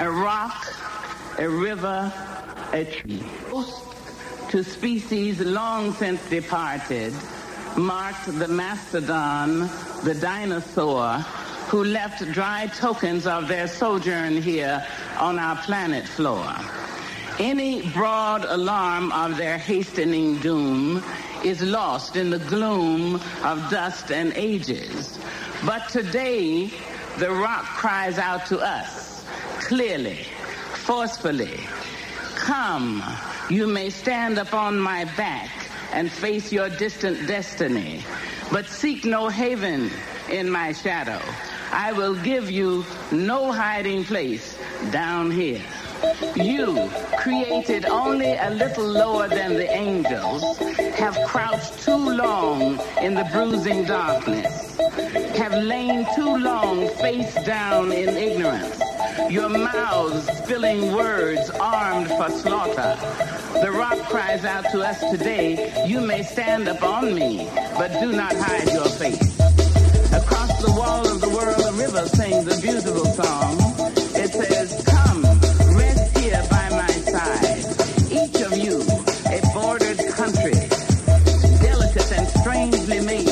A rock, a river, a tree. To species long since departed, marked the mastodon, the dinosaur, who left dry tokens of their sojourn here on our planet floor. Any broad alarm of their hastening doom is lost in the gloom of dust and ages. But today, the rock cries out to us clearly, forcefully, Come, you may stand upon my back and face your distant destiny, but seek no haven in my shadow. I will give you no hiding place down here. You, created only a little lower than the angels, have crouched too long in the bruising darkness, have lain too long face down in ignorance. Your mouths spilling words armed for slaughter. The rock cries out to us today, you may stand upon me, but do not hide your face. Across the wall of the world, a river sings a beautiful song. Strangely